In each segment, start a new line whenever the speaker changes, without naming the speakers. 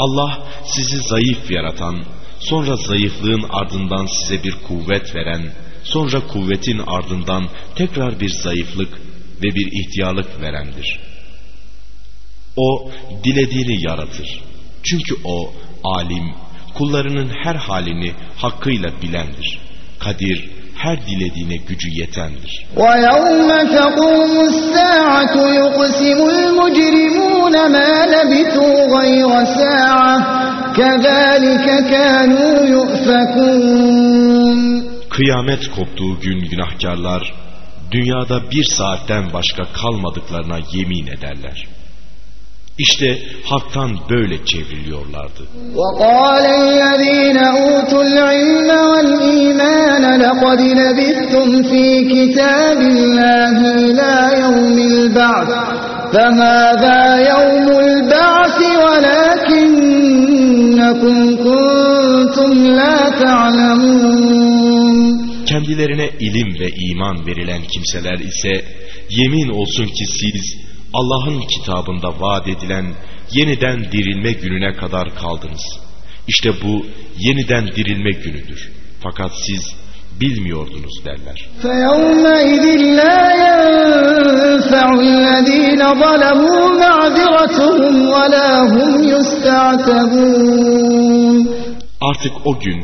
Allah sizi zayıf yaratan, sonra zayıflığın ardından size bir kuvvet veren, sonra kuvvetin ardından tekrar bir zayıflık ve bir ihtiyarlık verendir. O dilediğini yaratır. Çünkü o alim, kullarının her halini hakkıyla bilendir. Kadir, her dilediğine gücü yetendir.
وَيَوْمَ تَقُومُ السَّاعَةُ يُقْسِمُ الْمُجْرِمُونَ مَا لَبِثُوا غَيْرَ سَاعَةٍ كَذَٰلِكَ كَانُوا يُؤْفَكُونَ
Kıyamet koptuğu gün günahkarlar, dünyada bir saatten başka kalmadıklarına yemin ederler. İşte haktan böyle çevriliyorlardı.
وَقَالَ الَّذ۪ينَ أُوتُوا الْعِلْمَ وَالْإِيمَانَ لَقَدْ لَبِثْتُمْ ف۪ي كِتَابِ اللّٰهِ إِلَى يَوْمِ الْبَعْثِ فَهَذَا يَوْمُ
Kendilerine ilim ve iman verilen kimseler ise yemin olsun ki siz Allah'ın kitabında vaat edilen yeniden dirilme gününe kadar kaldınız. İşte bu yeniden dirilme günüdür. Fakat siz bilmiyordunuz derler. Artık o gün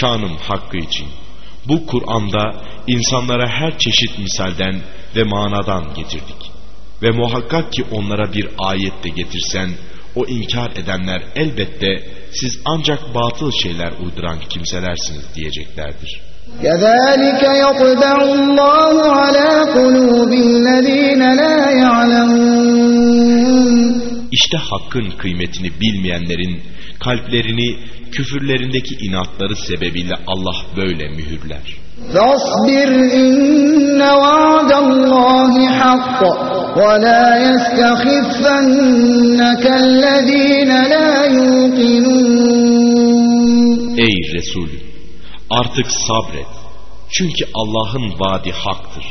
Şanım hakkı için bu Kur'an'da insanlara her çeşit misalden ve manadan getirdik. Ve muhakkak ki onlara bir ayet de getirsen, o inkar edenler elbette siz ancak batıl şeyler uyduran kimselersiniz diyeceklerdir.
كَذَٰلِكَ يَطْبَعُ اللّٰهُ عَلَى قُلُوبِ الَّذ۪ينَ لَا يَعْلَمُونَ
İşte hakkın kıymetini bilmeyenlerin kalplerini küfürlerindeki inatları sebebiyle Allah böyle mühürler.
فاصبر إن وعد الله حق ولا يستخفنك الذين لا يوقنون
Ey Resul! Artık sabret. Çünkü Allah'ın vaadi haktır.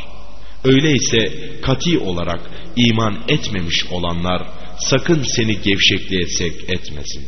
Öyleyse kati olarak iman etmemiş olanlar sakın seni gevşekliğe sevk etmesin.